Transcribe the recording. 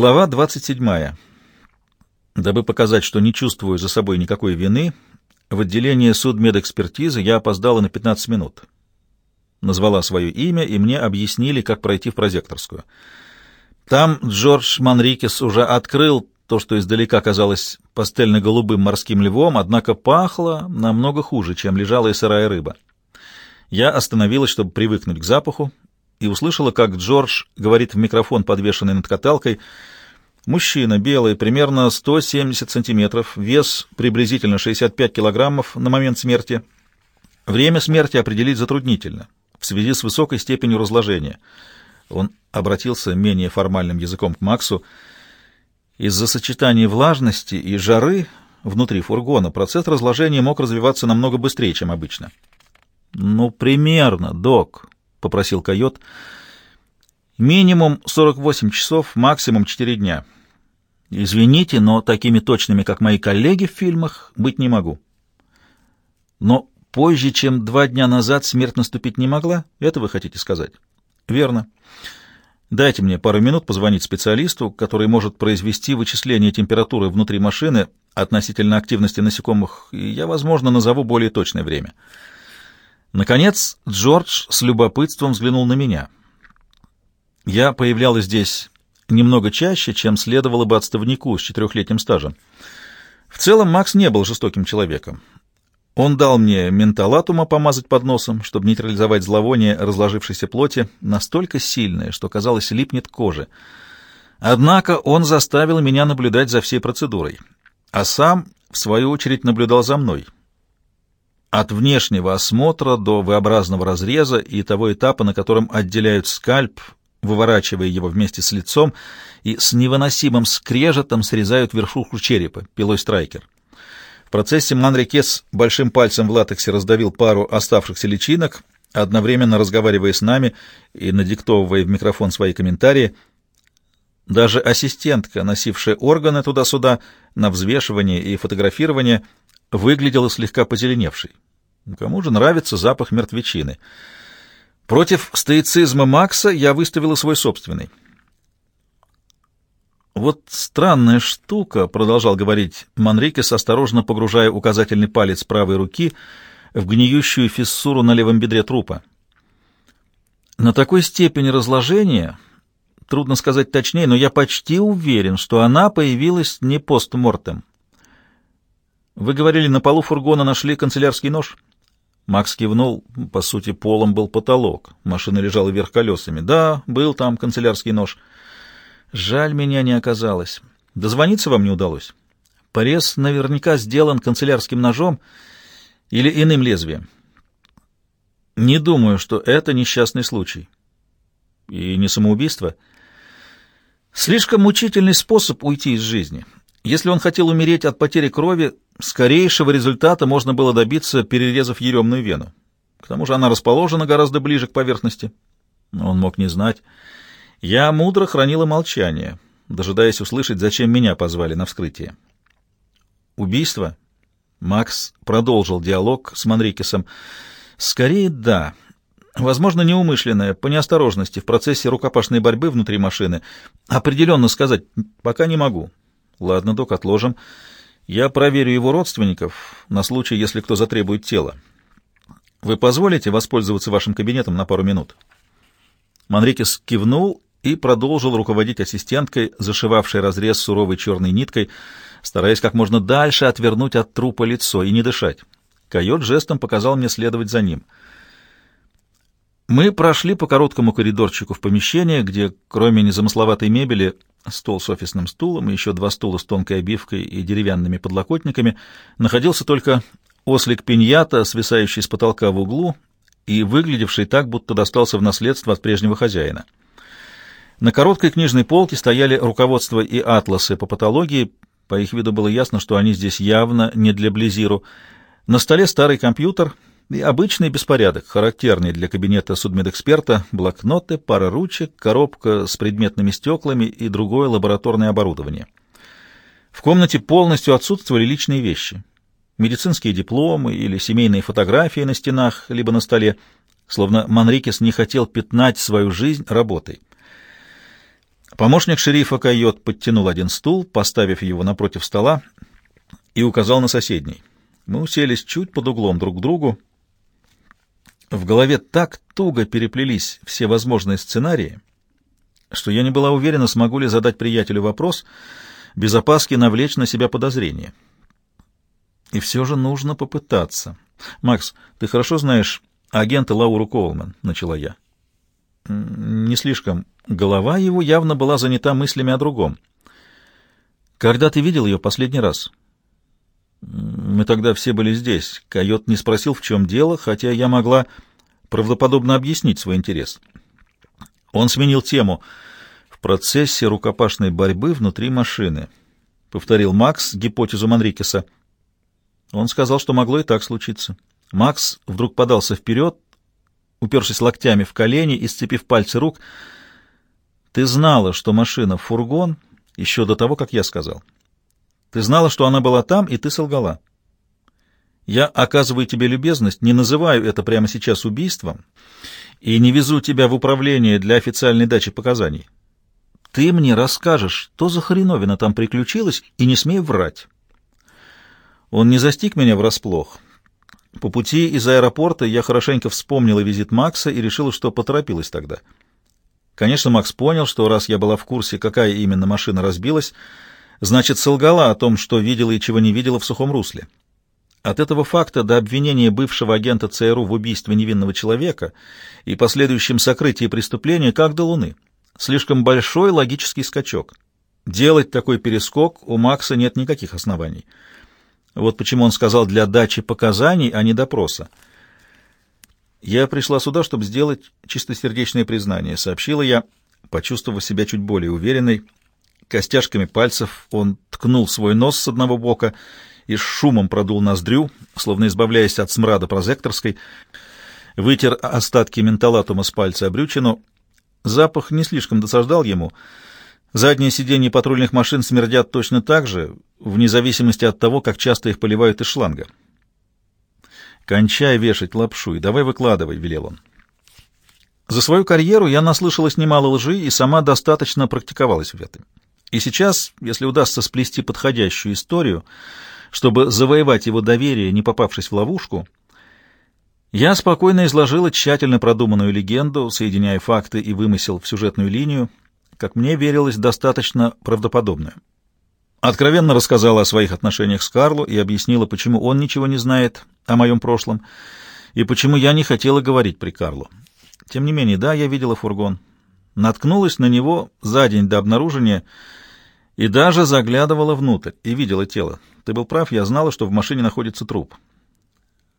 Глава 27. Дабы показать, что не чувствую за собой никакой вины, в отделение судмедэкспертизы я опоздала на 15 минут. Назвала свое имя, и мне объяснили, как пройти в прозекторскую. Там Джордж Манрикес уже открыл то, что издалека казалось пастельно-голубым морским львом, однако пахло намного хуже, чем лежала и сырая рыба. Я остановилась, чтобы привыкнуть к запаху, и услышала, как Джордж говорит в микрофон, подвешенный над каталкой. Мужчина, белый, примерно 170 сантиметров, вес приблизительно 65 килограммов на момент смерти. Время смерти определить затруднительно в связи с высокой степенью разложения. Он обратился менее формальным языком к Максу. Из-за сочетания влажности и жары внутри фургона процесс разложения мог развиваться намного быстрее, чем обычно. «Ну, примерно, док», — попросил койот. «Минимум 48 часов, максимум 4 дня. Извините, но такими точными, как мои коллеги в фильмах, быть не могу». «Но позже, чем два дня назад, смерть наступить не могла? Это вы хотите сказать?» «Верно. Дайте мне пару минут позвонить специалисту, который может произвести вычисление температуры внутри машины относительно активности насекомых, и я, возможно, назову более точное время». Наконец, Джордж с любопытством взглянул на меня. Я появлялась здесь немного чаще, чем следовало бы отставнику с четырехлетним стажем. В целом Макс не был жестоким человеком. Он дал мне менталатума помазать под носом, чтобы нейтрализовать зловоние разложившейся плоти, настолько сильное, что, казалось, липнет к коже. Однако он заставил меня наблюдать за всей процедурой, а сам, в свою очередь, наблюдал за мной — от внешнего осмотра до V-образного разреза и того этапа, на котором отделяют скальп, выворачивая его вместе с лицом, и с невыносимым скрежетом срезают верхушку черепа, пилой страйкер. В процессе Манрикес большим пальцем в латексе раздавил пару оставшихся личинок, одновременно разговаривая с нами и надиктовывая в микрофон свои комментарии. Даже ассистентка, носившая органы туда-сюда на взвешивание и фотографирование, — выглядела слегка позеленевшей. Кому же нравится запах мертвечины? Против стоицизма Макса я выставила свой собственный. «Вот странная штука», — продолжал говорить Манрикес, осторожно погружая указательный палец правой руки в гниющую фиссуру на левом бедре трупа. «На такой степени разложения, трудно сказать точнее, но я почти уверен, что она появилась не постмортем. Вы говорили, на полу фургона нашли канцелярский нож? Макс кивнул. По сути, полом был потолок. Машина лежала вверх колесами. Да, был там канцелярский нож. Жаль, меня не оказалось. Дозвониться вам не удалось. Порез наверняка сделан канцелярским ножом или иным лезвием. Не думаю, что это несчастный случай. И не самоубийство. Слишком мучительный способ уйти из жизни. Если он хотел умереть от потери крови, скорейшего результата можно было добиться, перерезав еремную вену. К тому же она расположена гораздо ближе к поверхности. Он мог не знать. Я мудро хранила молчание, дожидаясь услышать, зачем меня позвали на вскрытие. Убийство? Макс продолжил диалог с Манрикесом. Скорее, да. Возможно, неумышленное, по неосторожности, в процессе рукопашной борьбы внутри машины. Определенно сказать пока не могу. Ладно, док, отложим. Я проверю его родственников на случай, если кто затребует тело. Вы позволите воспользоваться вашим кабинетом на пару минут?» Манрикес кивнул и продолжил руководить ассистенткой, зашивавшей разрез суровой черной ниткой, стараясь как можно дальше отвернуть от трупа лицо и не дышать. Койот жестом показал мне следовать за ним. Мы прошли по короткому коридорчику в помещение, где, кроме незамысловатой мебели, стол с офисным стулом и еще два стула с тонкой обивкой и деревянными подлокотниками, находился только ослик пиньята, свисающий с потолка в углу и выглядевший так, будто достался в наследство от прежнего хозяина. На короткой книжной полке стояли руководства и атласы по патологии, по их виду было ясно, что они здесь явно не для Близиру. На столе старый компьютер — и обычный беспорядок, характерный для кабинета судмедэксперта, блокноты, пара ручек, коробка с предметными стеклами и другое лабораторное оборудование. В комнате полностью отсутствовали личные вещи. Медицинские дипломы или семейные фотографии на стенах, либо на столе, словно Манрикес не хотел пятнать свою жизнь работой. Помощник шерифа Койот подтянул один стул, поставив его напротив стола, и указал на соседний. Мы уселись чуть под углом друг к другу. В голове так туго переплелись все возможные сценарии, что я не была уверена, смогу ли задать приятелю вопрос, без опаски навлечь на себя подозрения. И все же нужно попытаться. «Макс, ты хорошо знаешь агента Лауру Коулман?» — начала я. «Не слишком. Голова его явно была занята мыслями о другом. Когда ты видел ее последний раз?» «Мы тогда все были здесь. Койот не спросил, в чем дело, хотя я могла правдоподобно объяснить свой интерес. Он сменил тему в процессе рукопашной борьбы внутри машины», — повторил Макс гипотезу Манрикеса. Он сказал, что могло и так случиться. Макс вдруг подался вперед, упершись локтями в колени и сцепив пальцы рук. «Ты знала, что машина — фургон, еще до того, как я сказал. Ты знала, что она была там, и ты солгала. Я оказываю тебе любезность, не называю это прямо сейчас убийством и не везу тебя в управление для официальной дачи показаний. Ты мне расскажешь, что за хреновина там приключилась, и не смей врать». Он не застиг меня врасплох. По пути из аэропорта я хорошенько вспомнила визит Макса и решила, что поторопилась тогда. Конечно, Макс понял, что раз я была в курсе, какая именно машина разбилась, значит, солгала о том, что видела и чего не видела в сухом русле. От этого факта до обвинения бывшего агента ЦРУ в убийстве невинного человека и последующем сокрытии преступления как до Луны. Слишком большой логический скачок. Делать такой перескок у Макса нет никаких оснований. Вот почему он сказал для дачи показаний, а не допроса. «Я пришла сюда, чтобы сделать чистосердечное признание», — сообщила я, почувствовав себя чуть более уверенной. Костяшками пальцев он ткнул свой нос с одного бока и с шумом продул ноздрю, словно избавляясь от смрада прозекторской, вытер остатки ментолатума с пальца обрючину. Запах не слишком досаждал ему — Задние сиденья патрульных машин смердят точно так же, вне зависимости от того, как часто их поливают из шланга. «Кончай вешать лапшу и давай выкладывай», — велел он. За свою карьеру я наслышалась немало лжи и сама достаточно практиковалась в этом. И сейчас, если удастся сплести подходящую историю, чтобы завоевать его доверие, не попавшись в ловушку, я спокойно изложила тщательно продуманную легенду, соединяя факты и вымысел в сюжетную линию, как мне верилось, достаточно правдоподобную. Откровенно рассказала о своих отношениях с Карло и объяснила, почему он ничего не знает о моем прошлом и почему я не хотела говорить при Карло. Тем не менее, да, я видела фургон. Наткнулась на него за день до обнаружения и даже заглядывала внутрь и видела тело. Ты был прав, я знала, что в машине находится труп.